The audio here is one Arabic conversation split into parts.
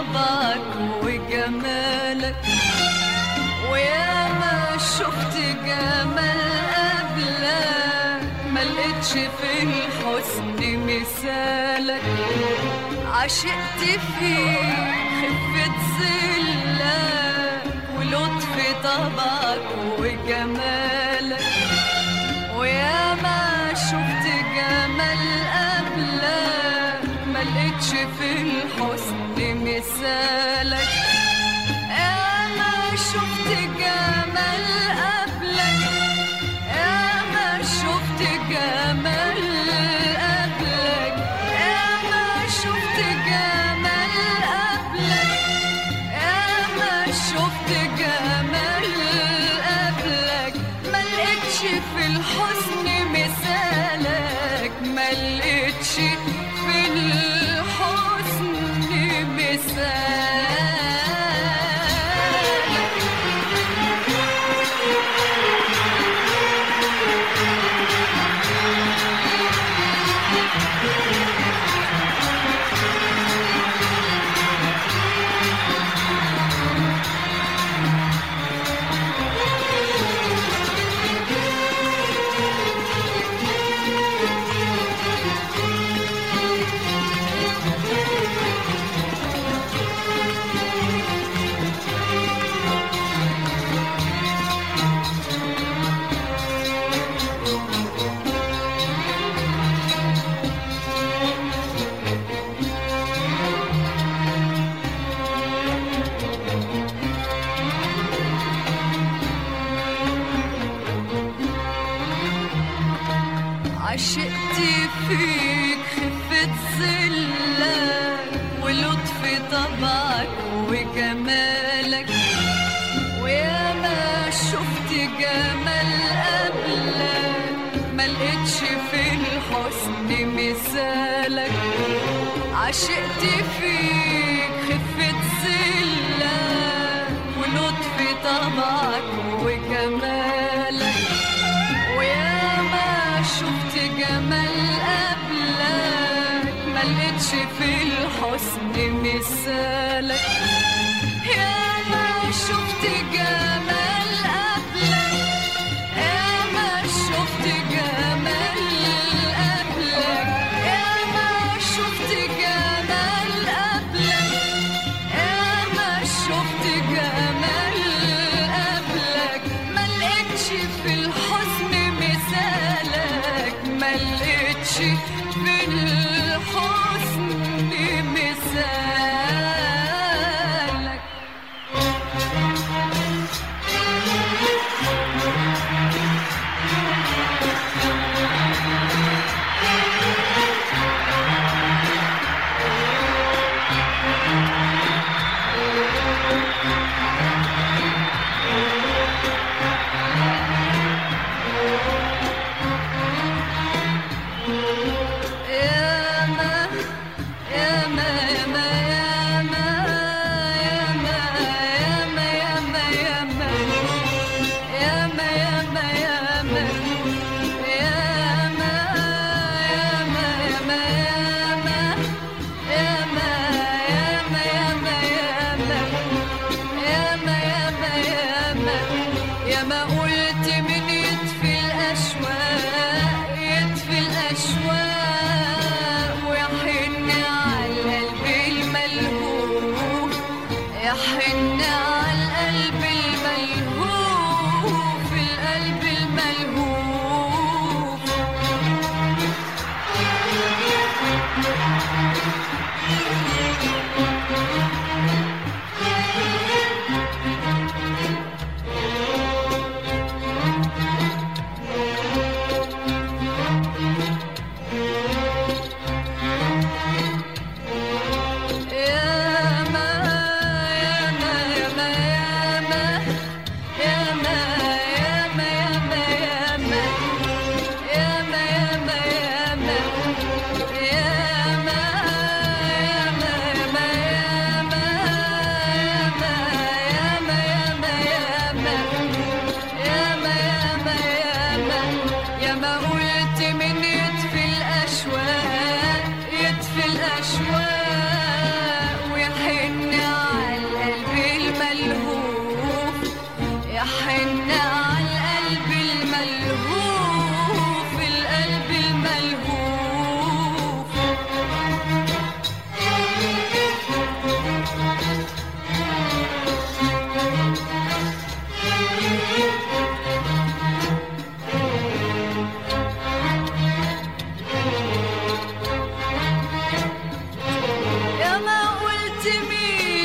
غضبك وجمالك ويا ما شفت جمال قبلك ما لقيتش في الحسن مثالك عشقت في خفة ظلك ولطف طبعك وجمالك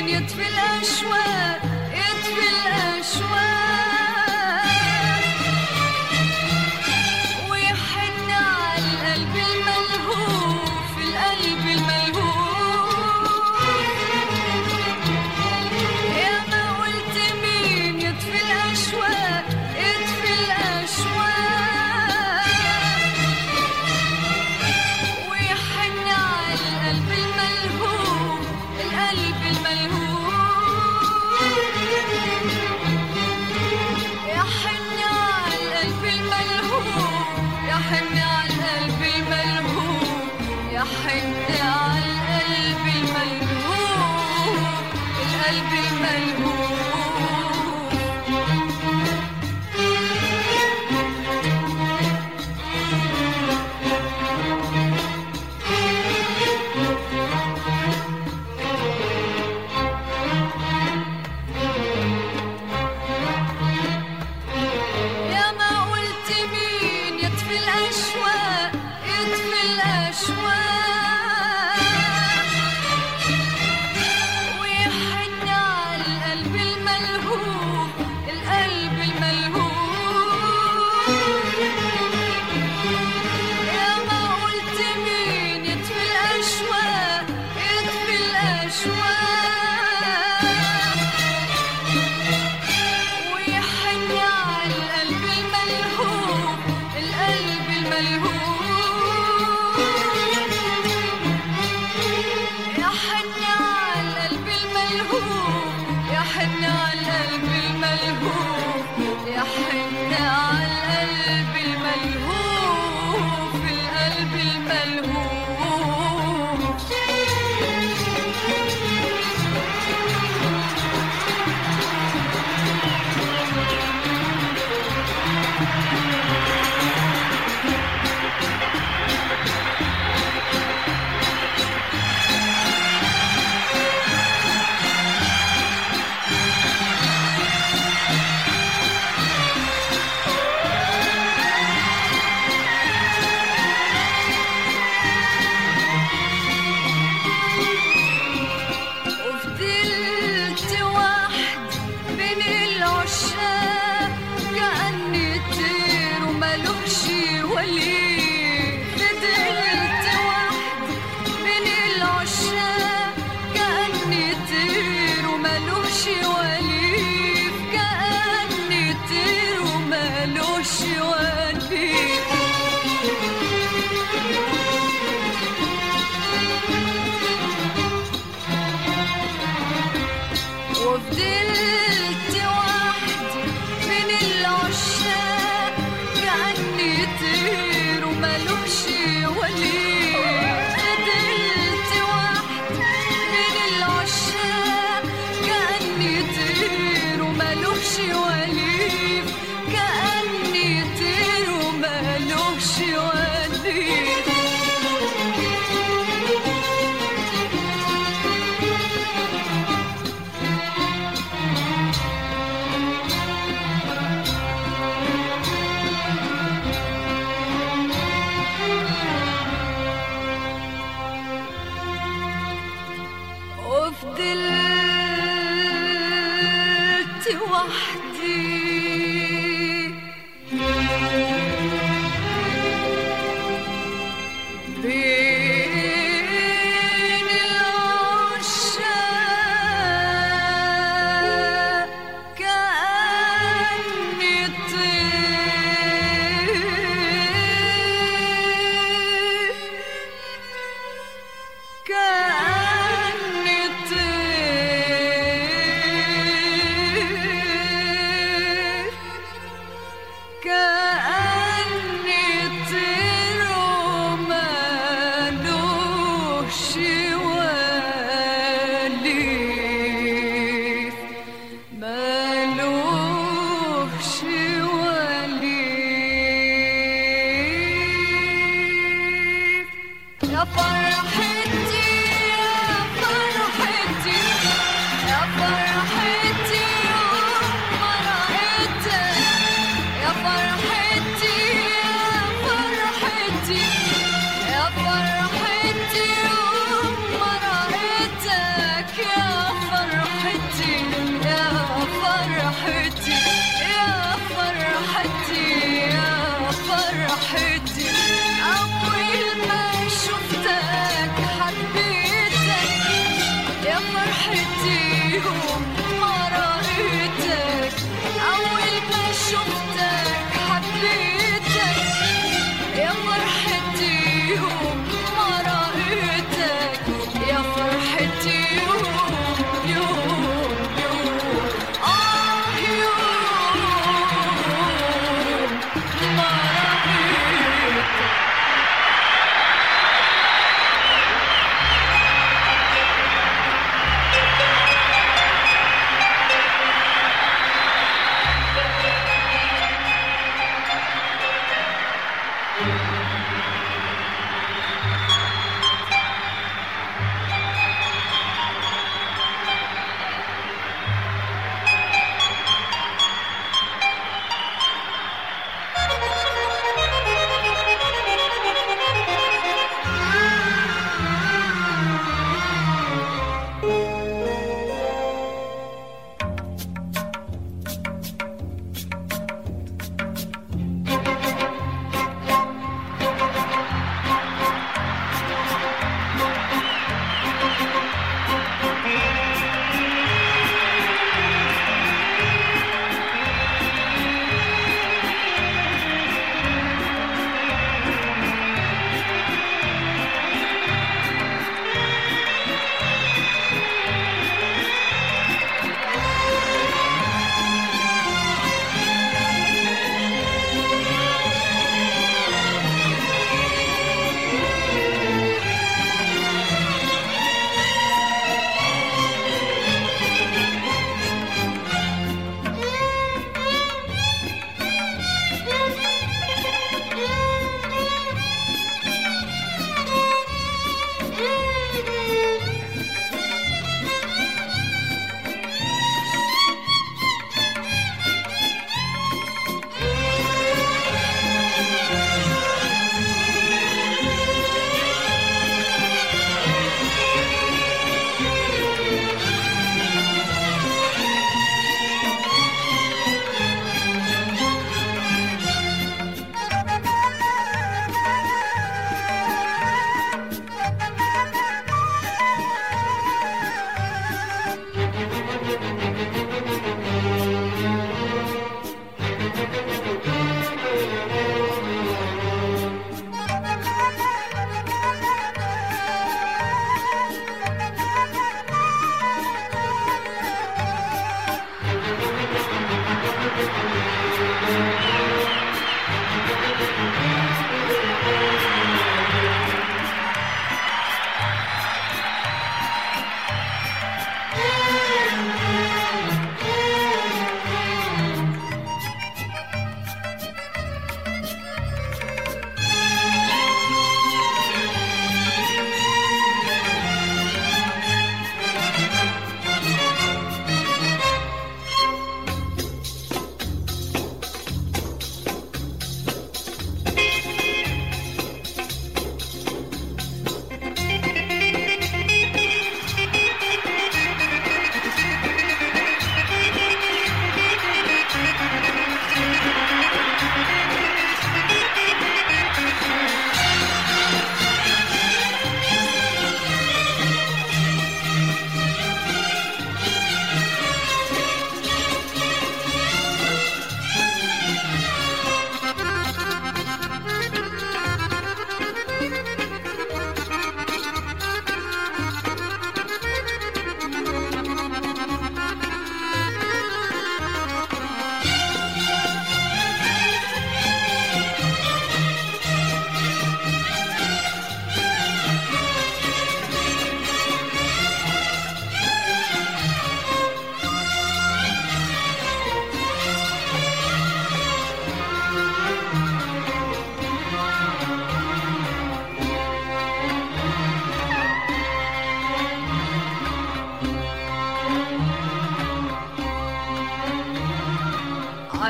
يطفي الأشواق. 是我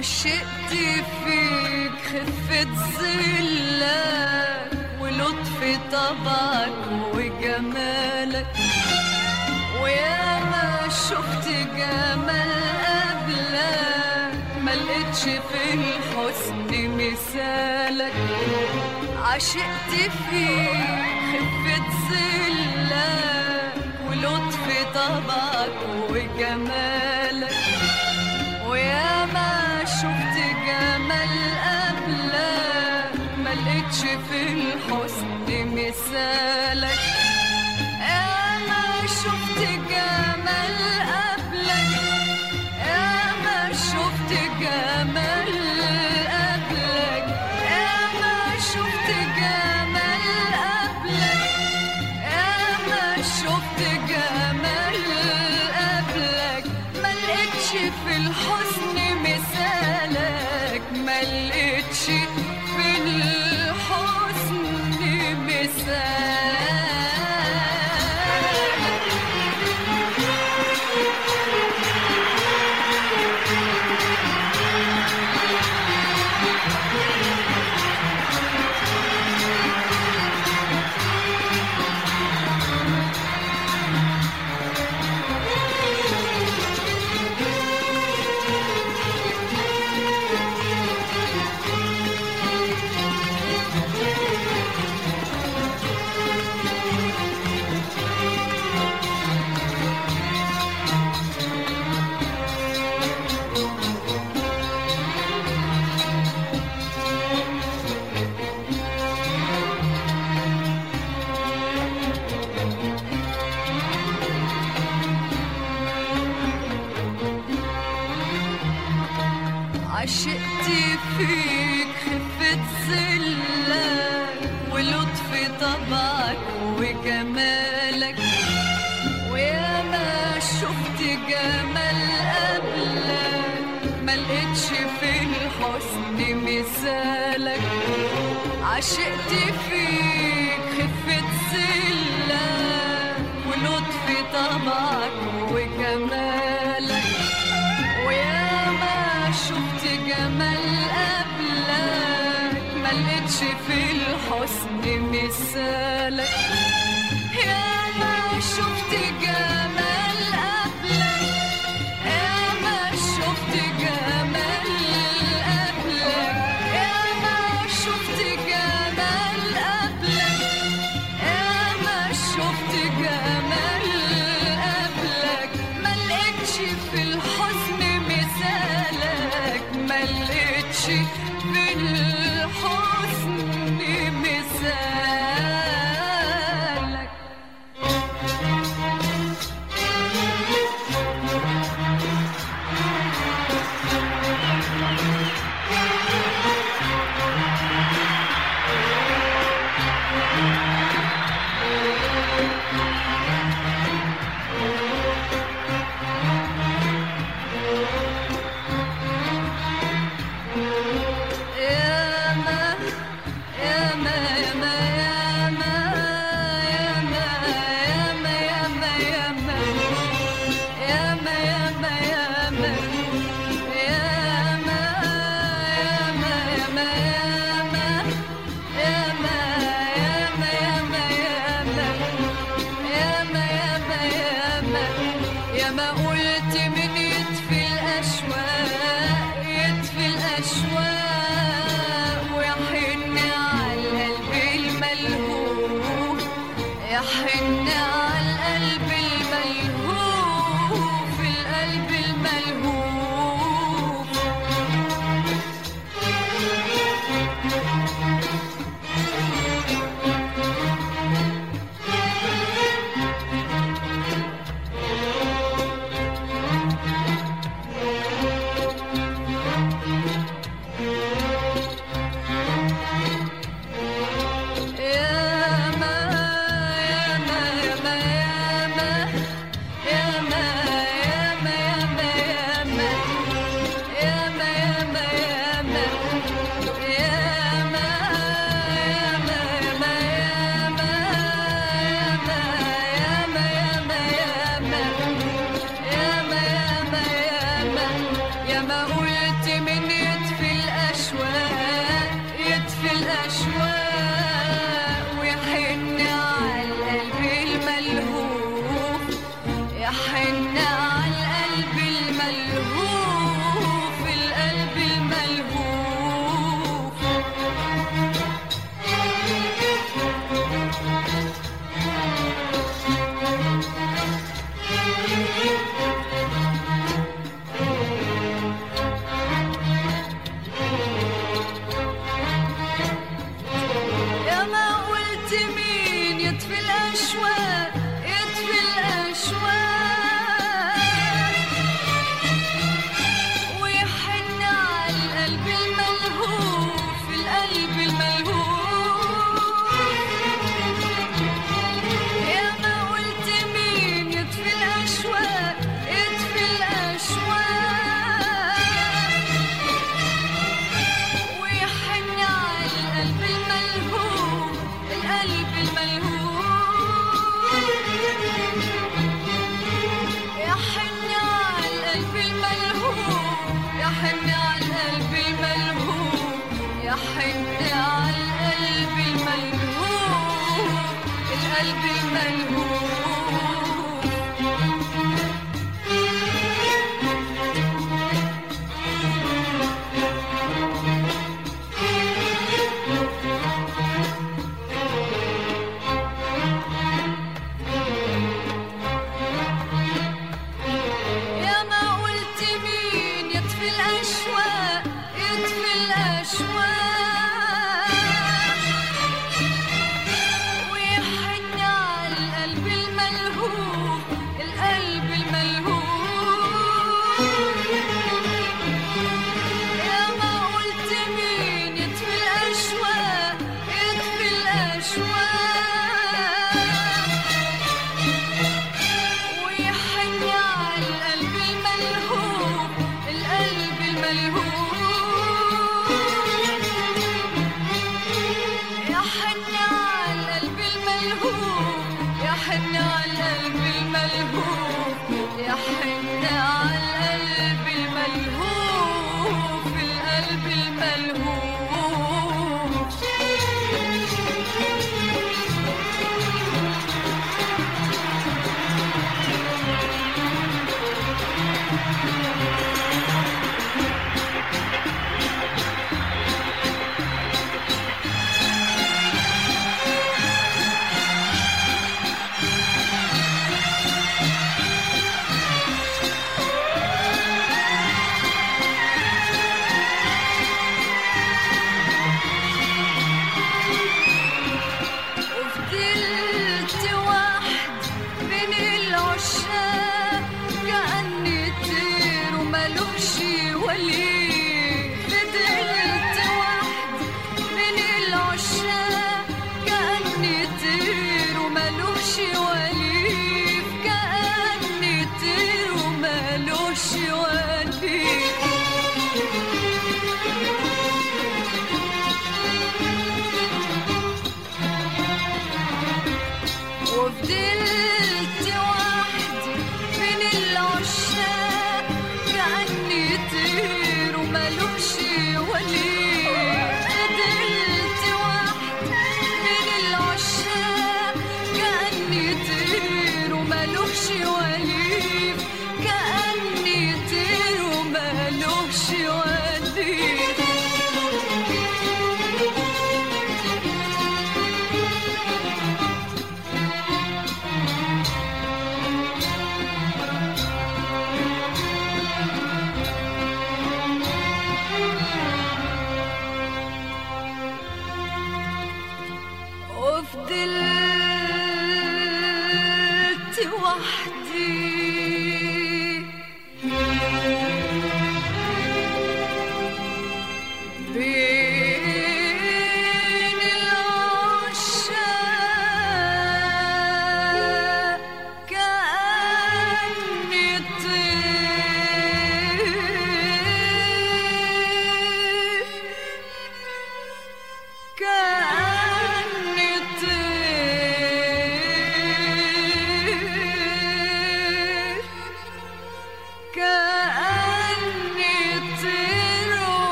عشقت فيك خفة ظلك ولطف طبعك وجمالك. ويا ما شفت جمال قبلك ما لقيتش في الحسن مثالك. عشقت فيك خفة ظلك ولطف طبعك وجمالك. كانش في الحسن مثالك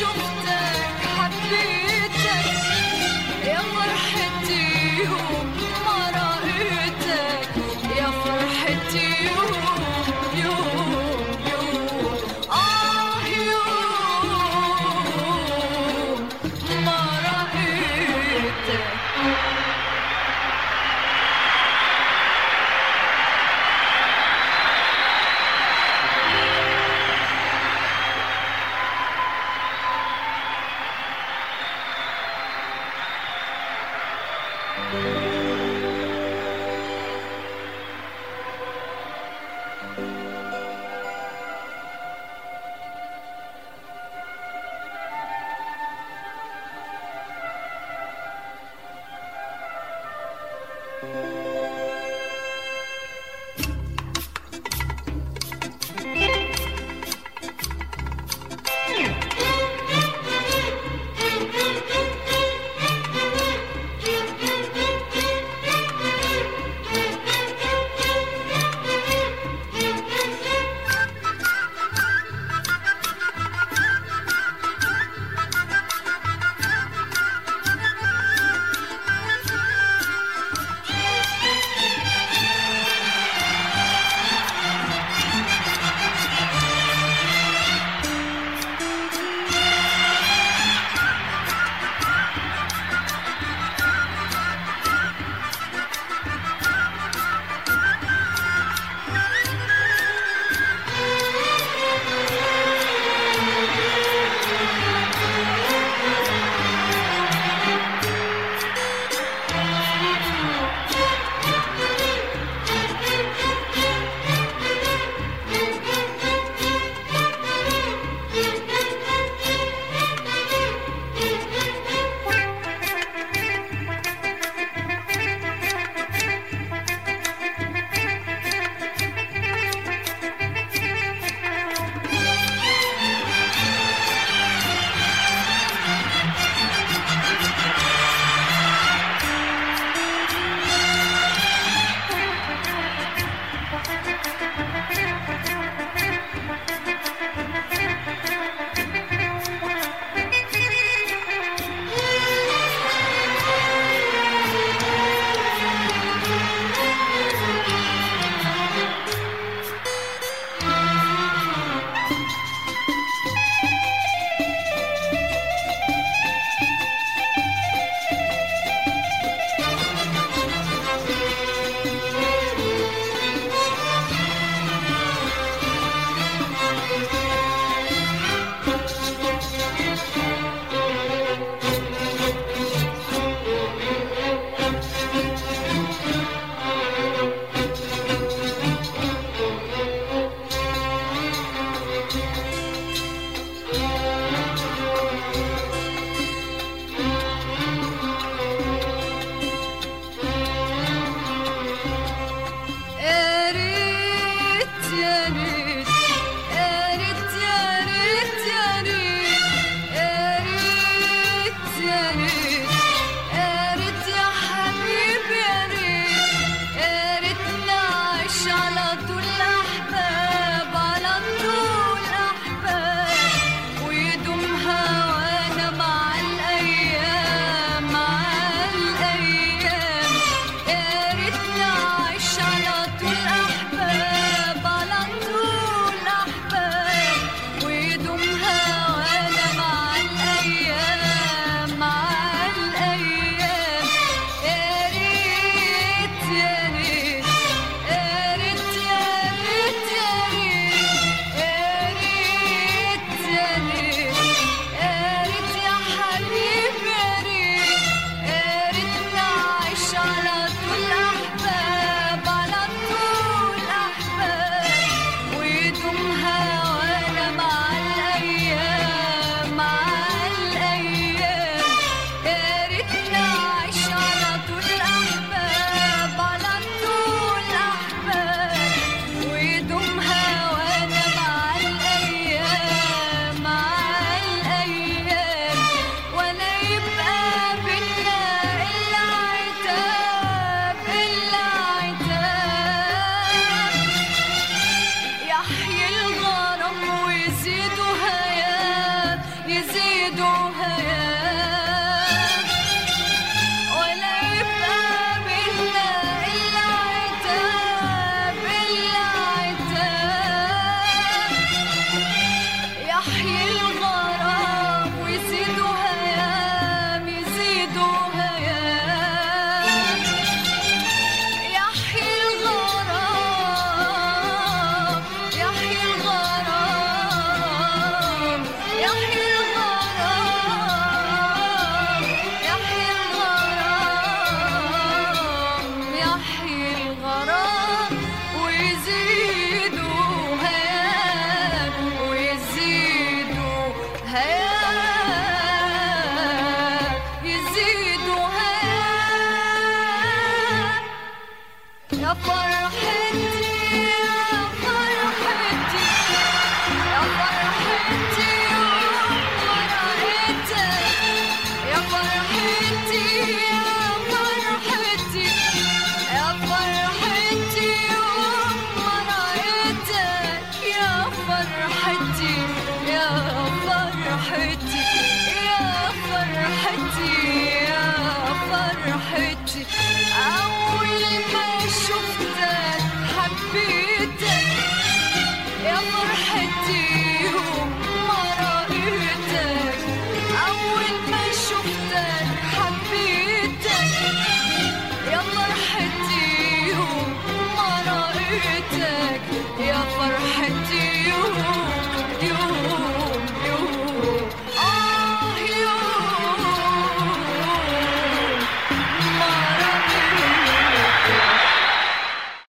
ما